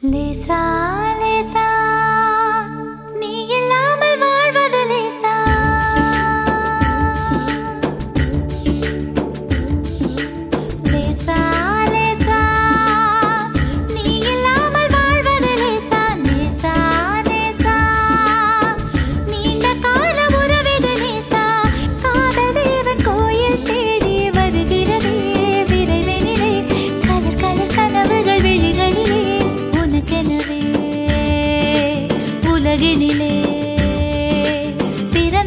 Lisa